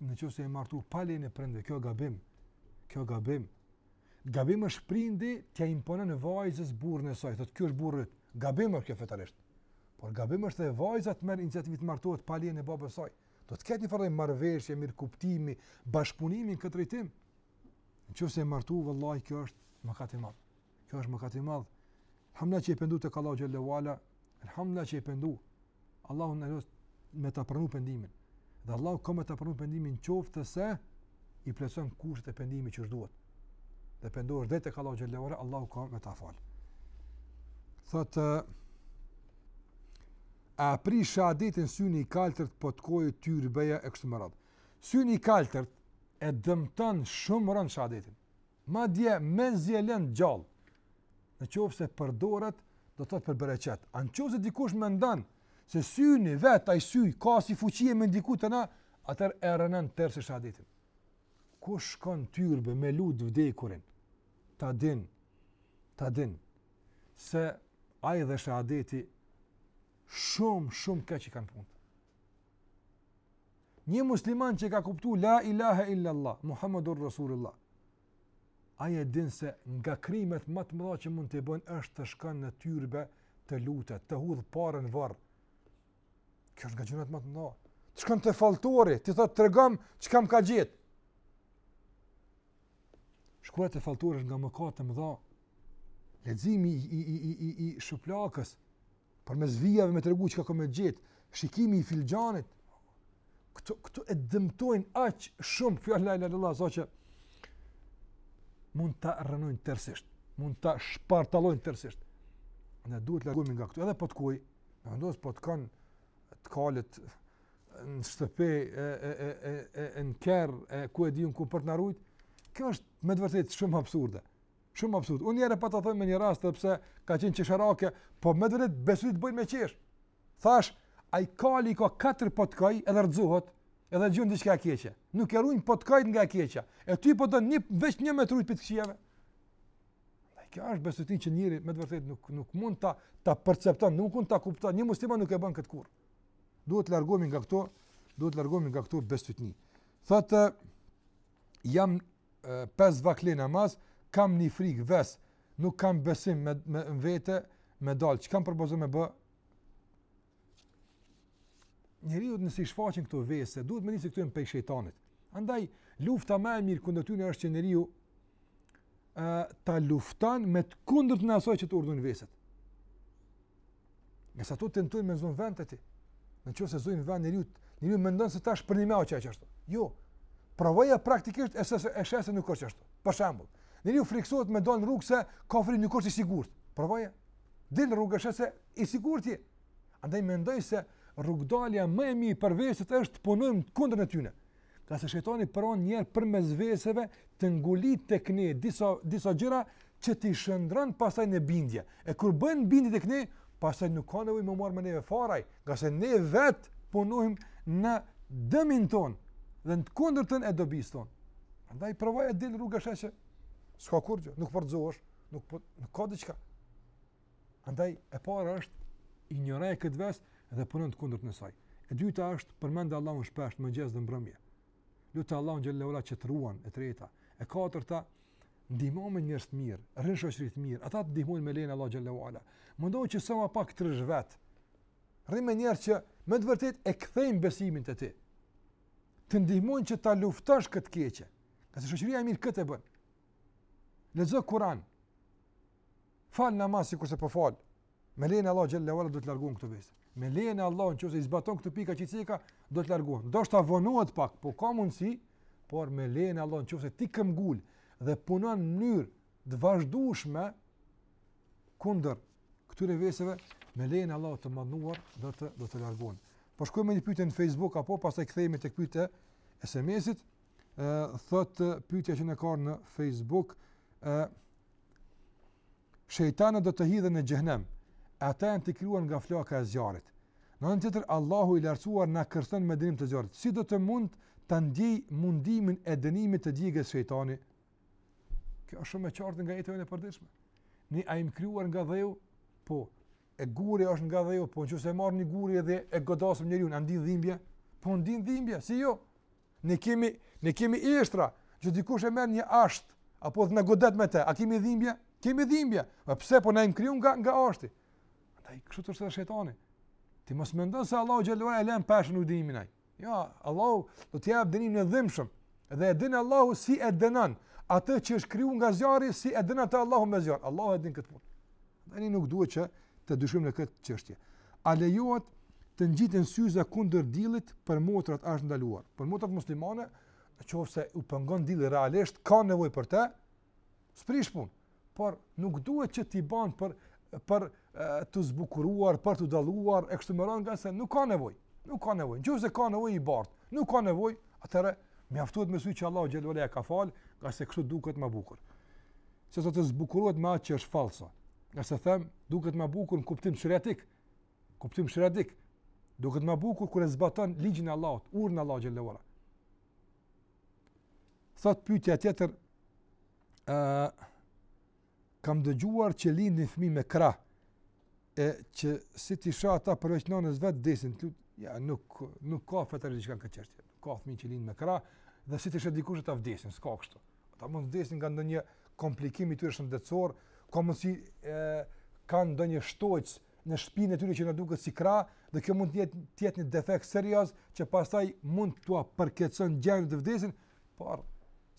në qoftë se je martu pa lejen e prindve, kjo gabim. Kjo gabim. Gabim është prindi t'ja imponon vajzës burrin e saj, thotë ky është burri. Gabim është kjo fetarisht. Por gabim është edhe vajza të merr iniciativë të martohet pa lejen e babës së saj. Do të ketë një farë marrëveshje, mirëkuptimi, bashkëpunimi në këtë drejtim. Në qoftë se je martu vallahi kjo është mëkat i madh. Kjo është mëkat i madh. Alhamdulillah që e pendu tek Allahu xhelle ue ala. Alhamdulillah që e pendu. Allahu na dhëntë me ta pranu pendimin. Dhe Allahu ka me ta pranu pendimin qoftë se i plotëson kushtet e pendimit që duhet. Dhe pendohesh drejt tek Allahu xhelle ue ala, Allahu ka me ta fal. Thot a prish shehadetin syni i kaltërt potkoi tyrbeja e kështu më radhë. Syni i kaltërt e dëmton shumë rëndë shehadetin. Madje mezi e lënë gjallë. Në qoftë se përdoret, do të thotë për bereqet. A në qoftë se dikush mendon se syni vet ai sy ka si fuqi me ndiku te na, atëherë e rrënon tërësisht shehadetin. Kush shkon tyrbe me lut vdekurin? Ta din, ta din, se ai dhe shehadeti shumë, shumë keq i kanë punët. Një musliman që ka kuptu la ilahe illa Allah, Muhammedur Rasulullah, ai e din se nga krimet më të mëdha që mund t'i bën është të shkon në tyrbe të lutet, të hudh pare n'varr. Kjo është nga gjynahet më të mëdha. Të shkon te falltori, t'i thotë tregom çka m'ka gjet. Shkuarja te falltori nga mëkat të mëdha. Leximi i i i i i shuplakës Përmes vijave me tregu çka ka me gjet, shikimi i filxhanit, këto, këto e dëmtojnë aq shumë fjalën la ilahe illallah, saqë mund ta rrënojnë tërësisht, mund ta shpartallojnë tërësisht. Ne duhet të largohemi nga këto, edhe potkoi, me vendos potkoin e kalit në shtëpi, e, e, e, e, e, e në kerr, e ku e di unë ku për të na rujt, kjo është me të vërtetë shumë absurde. Shumë absurd. Unë njëherë pata thënë me një rast edhe pse ka qenë qesharake, po me të vërtetë bestytnitë bëjnë me qesh. Thash, ai kali ka katër potkoj edhe rrëzohet, edhe e gjen diçka e keqe. Nuk e rujnë potkojt nga e keqja. E ty po don një veç një me të rujt prej të këqijave. Dhe kjo është bestytni që njeriu me të vërtetë nuk nuk mund ta ta percepton, nuk mund ta kupton. Një musliman nuk e bën këtë kurrë. Duhet të largohemi nga këto, duhet të largohemi nga këto bestytni. Thotë jam pesë vakte n'namaz, kam një frikë ves, nuk kam besim me, me vete, me dalë, çka m'propozon me bë? Njeriut nëse i shfaqen këto vese, duhet me dit se këto janë prej shejtanit. Andaj, lufta ma e mirë kundër tyne është që njeriu ta lufton me të kundërtën e asaj që të urdhnojnë veset. Nëse ato tentojnë me zonë vend te ti, në qoftë se zonë vend njeriu, njeriu mendon se tash përnjime o qeshtu. Jo, provoje praktikisht edhe e sheh se nuk është qeshtu. Për shembull, njeriu friksohet me dalë në rrugë se ka frikë nuk është i sigurët. Provoje, dil n'rrugë e sheh se i sigurët je. Andaj mendoj se rrugëdalja më e mirë për veset është të punojmë kundër tyne. Nga se shejtani provon një herë përmes veseve të ngulit tek ne disa disa gjëra që t'i shndron pastaj në bindje. E kur bëhen bindje tek ne, pastaj nuk ka nevojë me u marr me neve fare, nga se ne vet punojmë në dëmin tonë dhe në të kundërtën e dobisë tonë. Andaj provoje, dil rrugësh, a sheh se s'ka kurgjo, nuk poshtërohesh, nuk po nuk ka diçka. Andaj e para është injoroje këtë ves dhe puno në të kundërtën e saj. E dyta është përmende Allahun shpesh në mëngjes dhe mbrëmje. Lute Allahun xhelle ue ala që të ruan e treta. E katërta ndihmohu me njerëz të mirë, rri në shoqëri të mirë, ata të ndihmojnë me lejen e Allahut xhelle ue ala. Mundohu që sa më pak të rrish vet. Rri me njerëz që me të vërtetë e kthejnë besimin te ti. Të ndihmojnë që ta luftosh këtë të keqe. Nga se shoqëria e mirë këtë e bën. Lexo Kur'an. Fal namaz sikur se po fal. Me lejen e Allahut xhelle ue ala do t'i largon këto vese. Me lejen e Allahut nëse i zbaton këto pika që ceka, do të largohen. Do të vonohet pak, po ka mundsi, por me lejen e Allahut nëse ti këmbgul dhe punon në mënyrë të vazhdueshme kundër këtyre veseve, me lejen e Allahut të madhëruar do të do të largohen. Po shkojmë në një pyetje në Facebook apo pastaj kthehemi tek pyetja e SMS-it. Ë thotë pyetja që ne kemi në Facebook, ë Shejtanët do të hidhen në xhehnem, e ata janë të krijuar nga flaka e zjarrit. Në anën tjetër Allahu i lartësuar na kërcënon me dënim të zjarrit. Si do të mund ta ndjejë mundimin e dënimit të djegies shejtani? Kjo është shumë e qartë nga jeta e përditshme. Ne a jemi krijuar nga dheu? Po. e guri është nga dheu, po nëse marrim një gur dhe e godasim njeriun, a ndin dhimbje? Po ndin dhimbje, si jo? Ne kemi ne kemi eshtra, qe dikush e merr një asht e po të na godet me të, a kemi dhimbje? Kemi dhimbje. Po pse po na jemi kriju nga nga ashti? Andaj kështu është edhe shejtani. Ti mos mendo se Allahu xhelle ue ala e len pa e ndi dhimbjen ai. Jo, Allahu do t'ia jap dënimin e dhimbshëm. Dhe e din Allahu si e dënon atë që është kriju nga zjarri, si e dënon atë Allahu me zjarr. Allahu e din këtë punë. Ne nuk duhet që të dyshojmë në këtë çështje. A lejohet të ngjiten syze kundër dillit për motrat a është ndaluar. Për motrat muslimane, në qoftë se u pengon dilli realisht, ka nevojë për të, S'prish punë, por nuk duhet që t'i ban për për t'u zbukuruar, për t'u dalluar e kështu me radhë, nga se nuk ka nevojë. Nuk ka nevojë. Në qoftë se ka nevojë i bart, nuk ka nevojë, atëherë mjaftohet me sy që Allahu xhelle ue ala ka fal, nga se kështu duket më bukur. Se sa të zbukurohet me atë që është fallso. Nga se them, duket më bukur në kuptim sheriatik. Kuptim sheriatik. Duket më bukur kur e zbaton ligjin e Allahut, urdhrin e Allahut xhelle ue ala. Thot pyetja tjetër, ë uh, kam dëgjuar që lindin fëmijë me krah e që si t'i sheh ata përveç nënës vet vdesin ti ja nuk nuk ka fakt diçka në këtë ka fëmijë që lindin me krah dhe si t'i sheh dikush ata vdesin s'ka kështu ata mund vdesin nga ndonjë komplikim i tyre shëndetësor ka mundsi e kanë ndonjë shtojcë në shpinën e tyre që na duket si krah dhe kjo mund të jetë të jetë një defekt serioz që pastaj mund t'ua përkeqëson gjendjen e vdesin, por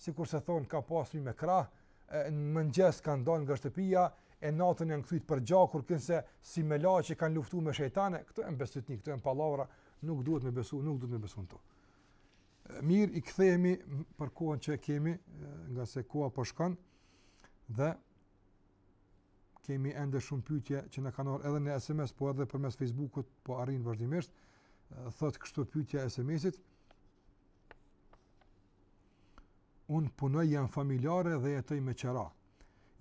sikurse thonë ka pas fëmi me krah, në mëngjes kanë dalë nga shtëpia e natën janë kthyer përgjakur kinse si melaqe kanë luftuar me shejtane, këto janë bestytni, këto janë pallavra, nuk duhet me besu, nuk duhet me besu në to. Mirë, i kthehemi për kohën që kemi, ngase koha po shkon dhe kemi ende shumë pyetje që na kanë ardhur edhe në SMS, po edhe përmes Facebook-ut, po arrijnë vazhdimisht. Thot kështu pyetja e SMS-it. Un punoj jam familjare dhe jetoj me qera.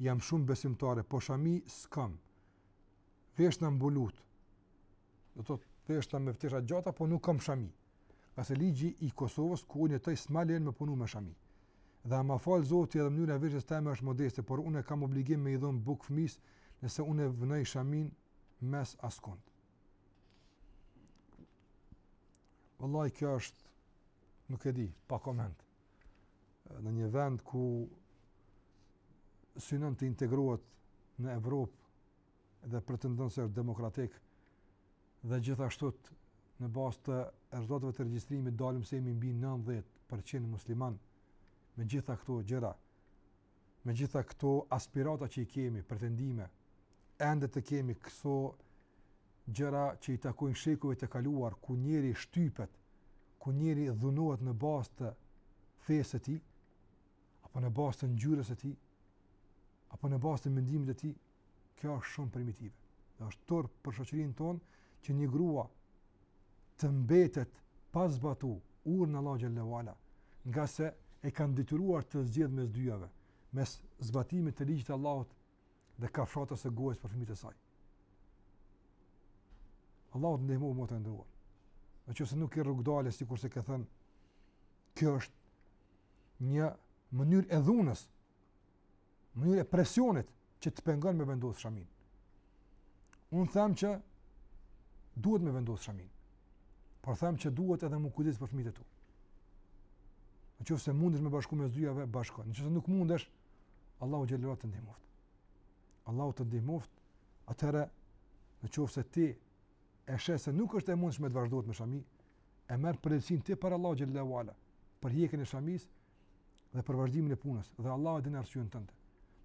Jam shumë besimtare, po shami s'kam. Veshna mbulut. do të thotë veshna me tesha të gjata, po nuk kam shami. Ngase ligji i Kosovës ku unë jetoj s'ma lejon me punu me shami. Dhe a ma fal Zoti edhe mënyra e veshjes time është modeste, por unë kam obligim me i dhon bukë fëmijës nëse unë vënoj shamin mbes askund. Wallahi kjo është nuk e di, pa koment. Në një vend ku synon të integrohet në Evropë dhe pretendon se është demokratik dhe gjithashtu në bazë të rezultateve të regjistrimit dalim se jemi mbi 90% muslimanë me gjitha këto gjëra, me gjitha këto aspirata që i kemi, pretendime, ende të kemi këso gjëra që i takojnë shekujve të kaluar, ku njeriu shtypet, ku njeriu dhunohet në bazë të fesë së tij, apo në bazë të ngjyrës së tij, apo në bazë të mendimit të tij, Kjo është shumë primitive. Dhe është turp për shoqërinë tonë që një grua të mbetet pa zbatu urdhrin e Allahut xhele ue ala, ngase e kanë detyruar të zgjedhë mes dyjave, mes zbatimit të ligjit të Allahut dhe kafshatës së gojës për fëmijët e saj. Allahu të ndihmojë motër e nderuar. Në qoftë se nuk ki rrugëdalje, sikurse ke thënë, kjo është një mënyrë e dhunës, mënyrë e presionit që të pengon me vendosë shamin. Unë them që duhet me vendosë shamin, por them që duhet edhe me u kujdes për fëmijët e tu. Në qoftë se mundesh me i bashku që të dyjat, bashko. Në qoftë se nuk mundesh, Allahu xhele ala të ndihmoftë. Allahu të ndihmoftë, atëherë në qoftë se ti e sheh se nuk është e mundshme të vazhdohet me shami, e merr përgjegjësinë ti para Allahut xhele ve ala, për hjekjen e shamisë, dhe për vazhdimin e punës dhe Allahu e din arsyen tënde.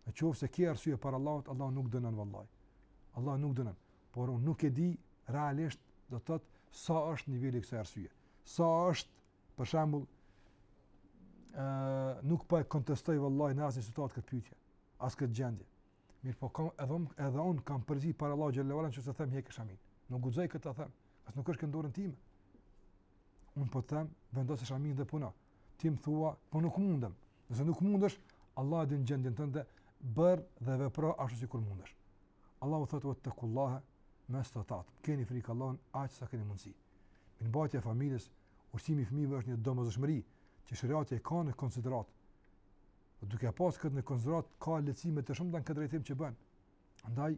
Në qoftë se ke arsye para Allahut, Allahu nuk dënon vallahi. Allahu nuk dënon, por unë nuk e di realisht do të thotë sa është niveli i kësaj arsye. Sa është për shembull ë nuk po e kontestoj vallahi në asnjë situatë këtë pyetje, as këtë gjendje. Mirëpo kam edhe un, edhe un kam përgjegjësi para Allahut xhele ve ala nëse them heke shamin. Nuk guxoj këtë ta them, as nuk është kjo n'dorën time. Un po them, vendos shamin dhe puno. Ti më thua, po nuk mundem. Nëse nuk mundesh, Allah e din gjendjen tënde, bëj dhe vepro ashtu sikur mundesh. Allahu thotë wa taqullaha mastata'tum. Keni frikë Allahun aq sa keni mundsi. Mirëmbajtja e familjes, ushqimi i fëmijëve është një domosdoshmëri që sheriati e ka në konsideratë. Po duke pas këtë në konsideratë ka lehtësime të shumta në këtë drejtim që i bën. Andaj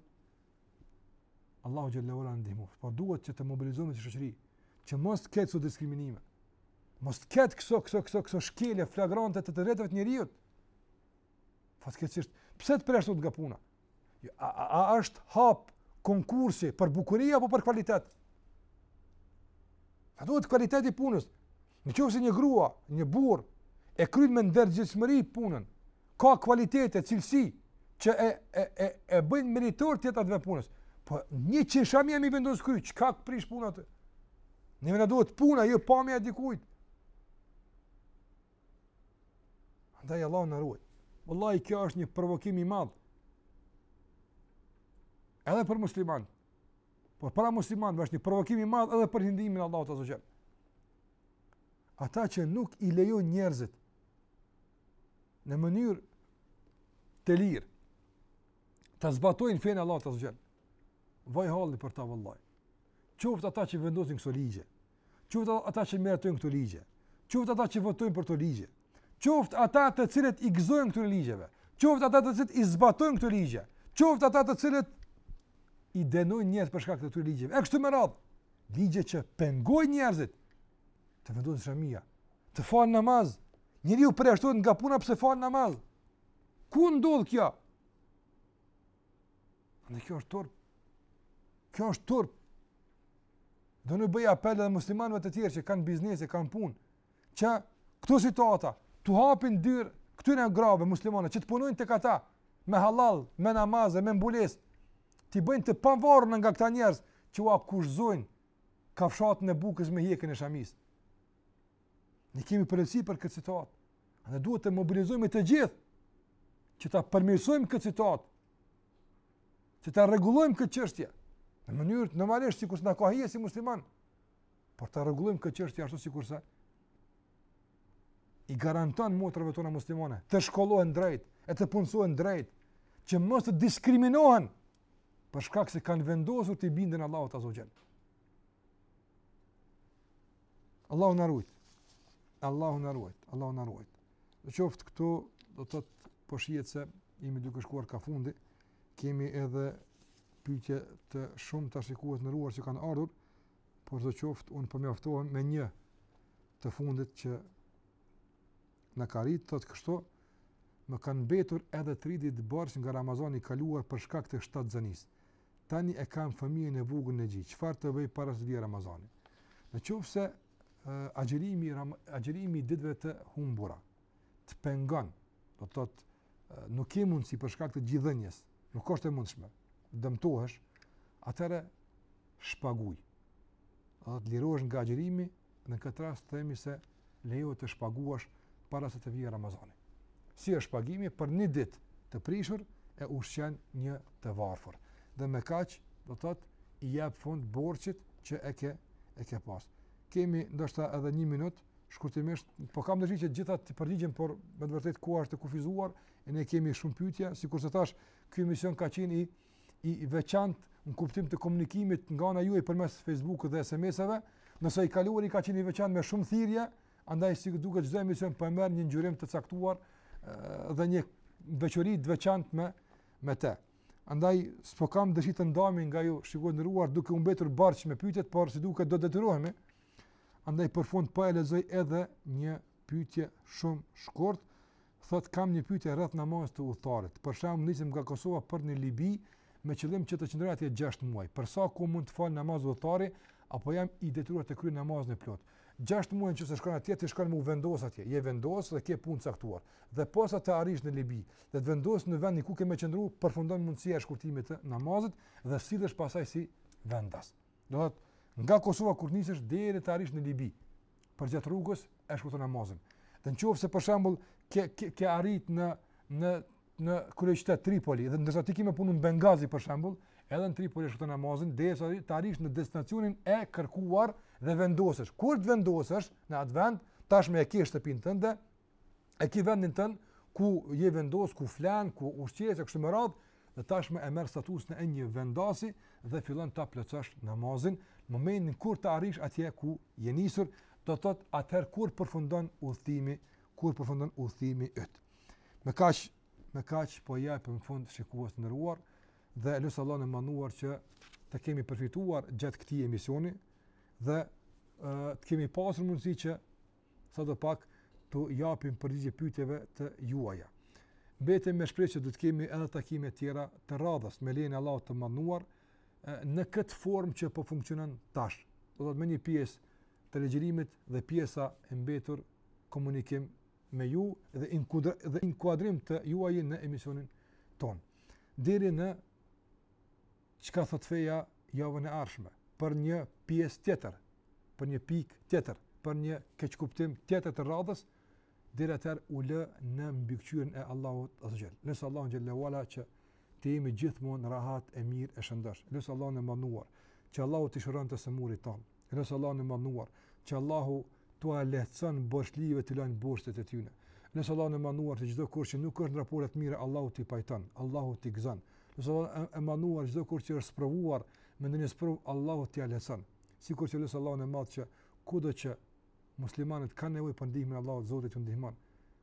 Allahu xhele ve ala na ndihmoftë. Por duhet që të mobilizohemi si shoqëri, që mos të ketë këso diskriminime. Mos të ketë këso këso këso këso shkelje flagrante të të drejtave të njeriut. Fatkeqësisht, pse të përjashtohet nga puna? Jo, a, a, a është hap konkursi për bukuri apo për kvalitet? Na duhet kvaliteti i punës? Në qoftë se një grua, një burrë, e kryen me ndërgjegjshmëri punën, ka kvalitete, cilësi, që e, e, e, e bëjnë meritor të jetë n'atë vend pune. Po njëqind shamia me i vendos n'kry, çka të prish punë ty? Neve na duhet puna, jo pamja e dikujt. Andaj Allahu na ruajt. Vallahi kjo është një provokim i madh. Edhe për musliman. Por para muslimanëve është një provokim i madh edhe për hidhërimin e Allahut azze ve xhel. Ata që nuk i lejojnë njerëzit në mënyrë të lirë ta zbatojnë fenë e Allahut azze ve xhel. Vaj halli për ta vallahi. Qoftë ata që vendosin këso ligje, qoftë ata që miratojnë këto ligje, qoftë ata që votojnë për këto ligje, qoftë ata të cilët i gëzohen këtyre ligjeve, qoftë ata të cilët i zbatojnë këto ligje, qoftë ata të cilët i dënojnë njerëz për shkak të këtyre ligjeve. E kështu me radhë, ligje që pengojnë njerëzit të vendosin shamia, të falin namaz. Njeriu përjashtohet nga puna pse fal namaz. Ku ndodh kjo? Kjo është turp. Kjo është turp. Do u bëj apel edhe muslimanëve të tjerë që kanë biznese, kanë punë, që këto situata t'u hapin dyert këtyre grave muslimane që të punojnë tek ata me hallall, me namaz e me mbulesë. T'i bëjnë të pavarura nga këta njerëz që ua kushtëzojnë kafshatën e bukës me hjekjen e shamisë. Ne kemi përgjegjësi për këtë situatë. Ne duhet të mobilizohemi të gjithë që ta përmirësojmë këtë situatë, që ta rregullojmë këtë çështje në mënyrë normalisht sikurse na ka hije si muslimanë, por ta rregullojmë këtë çështje ashtu sikurse i garanton motrave tona muslimane të shkollohen drejtë, e të punësohen drejtë, që mos të diskriminohen për shkak se kanë vendosur t'i binden Allahut azze ue xhel. Allahu na ruajtë. Allahu na ruajtë. Allahu na ruajtë. Sidoqoftë këtu do të thotë po shihet se jemi duke shkuar kah fundi, kemi edhe pyetje të shumta, shikues të nderuar, që kanë ardhur, por sidoqoftë unë po mjaftohem me një të fundit që na ka arrit, thotë kështu, më kanë mbetur edhe 3 ditë borxh nga Ramazani i kaluar për shkak të shtatzënisë. tani e kam fëmijën e vogël në gji, çfarë të bëj para se të vijë Ramazani? Në qoftë se agjërimi i ditëve të humbura të pengon, do të thotë nuk ke mundësi për shkak të gjidhënies, nuk është e mundshme, dëmtohesh, atëherë shpaguj. Do të lirohesh nga agjërimi Në këtë rast themi se lejohet të shpaguash para se të vijë Ramazani. Si është shpagimi për një ditë të prishur e ushqen një të varfër. Dhe me kaq, do të thotë, i jep fund borxhit që e ke, e ke pas. Kemi ndoshta edhe 1 minutë shkurtimisht, po kam dëshirë që të gjithat t'i përgjigjem, por me të vërtetë koha është e kufizuar, e ne kemi shumë pyetje, sikurse thashë, ky emision ka qenë i i veçantë në kuptim të komunikimit nga ana juaj përmes Facebook-ut dhe SMS-ave, nëse i kaluari ka qenë i veçantë me shumë thirrje, andaj si duket çdo emision po merr një ngjyrim të caktuar dhe një veçori të veçantë me me të. Andaj s'po kam dëshirë të ndahem nga ju, shikues të nderuar, duke u mbetur borxh me pyetjet, por si duket do detyrohemi. Andaj për fund po e lexoj edhe një pyetje shumë shkurt thotë kam një pyetje rreth namazit të udhëtarit. Për shembull, nisem nga Kosova për në Libi me qëllim që të qëndroj atje 6 muaj. Për sa kohë mund të fal namaz udhëtari apo jam i detyruar të kryej namazin e plotë? 6 muaj nëse shkon atje, ti shkon me u vendosë atje. Je vendosë dhe ke punë të caktuar. Dhe posa të arrish në Libi dhe të vendosesh në vendin ku ke me qëndru, përfundon mundësia e shkurtimit të namazit dhe sillesh pasaj si vendas. Do thotë nga Kosova kur nisesh deri të arrish në Libi, përgjatë rrugës e shkurton namazin. Dhe në qoftë se për shembull ke, ke, ke arrit në, në, në kryeqytet Tripoli dhe ndërsa ti ke me punu në Bengazi për shembull, edhe në Tripoli e shkurton namazin, derisa të arrish në destinacionin e kërkuar dhe vendosesh. Kur të vendosesh në atë vend, tashmë e ke shtëpinë tënde, e ki vendin tënd, ku je vendos, ku flen, ku ushqehesh e kështu me radhë, dhe tashmë e merr statusin e një vendasi dhe fillon ta plotësosh namazin, në momentin kur të arrish atje ku je nisur, do të thotë atëherë kur përfundon udhëtimi, kur përfundon udhëtimi yt. Me kaq, me kaq, po i japim fund shikues të nderuar, dhe lus Allahun e madhëruar që të kemi përfituar gjatë këtij emisioni, dhe të kemi pasur mundësi që sado pak t'u japim përgjigje pyetjeve tuaja. Mbetem me shpresë që do të kemi edhe takime të tjera të radhës me lejen e Allahut të madhëruar në këtë formë që po funksionon tash. Do të thotë një pjesë të ligjërimit dhe pjesa e mbetur komunikim me ju dhe inkuadrim dhe inkuadrim tuaj në emisionin tonë. Deri në Çka thotë feja javën e ardhshme për një pjesë tjetër, për një pikë tjetër, për një keqkuptim tjetër të radhës, deri atëherë ju lë në mbikëqyrjen e Allahut azze ue xhel. Lus Allahun xhel-le ue ala që të jemi gjithmonë rahat e mirë e shëndosh. Lus Allahun e madhëruar, që Allahu t'i shëron të sëmurit tonë. Lus Allahun e madhëruar, që Allahu t'ua lehtëson borxhlive t'i lajnë borxhet e tyne. Lus Allahun e madhëruar që çdokush që nuk është në raporte të mira, Allahu t'i pajton, Allahu t'i gëzon. Lus Allahun e madhëruar çdokush që është sprovuar me ndonjë sprovë, Allahu t'ia lehtëson. Sikur që lus Allahun e madh që kudo që muslimanët kanë nevojë për ndihmën e Allahut, Zoti t'u ndihmon.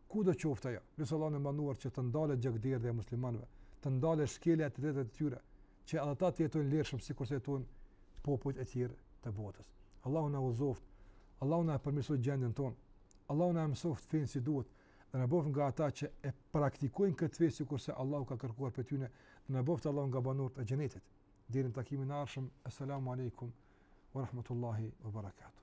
Kudo qoftë ajo, lus Allahun e madhëruar që të ndalet gjakderdhja e muslimanëve, të ndalet shkelja e të drejtave të tyre, që edhe ata të jetojnë lirshëm sikur se jetojnë popujt e tjerë të botës. Allahu na udhëzoftë, Allahu na përmirësoftë gjendjen tonë, Allahu na mësoftë fenë si duhet dhe na bëftë nga ata që e praktikojnë këtë fe sikur se Allahu ka kërkuar për tyne, dhe na bëftë Allahu nga banorët e xhenetit. Deri në takimin e ardhshëm, asalamu alaykum wa rahmatullahi wa barakatuh.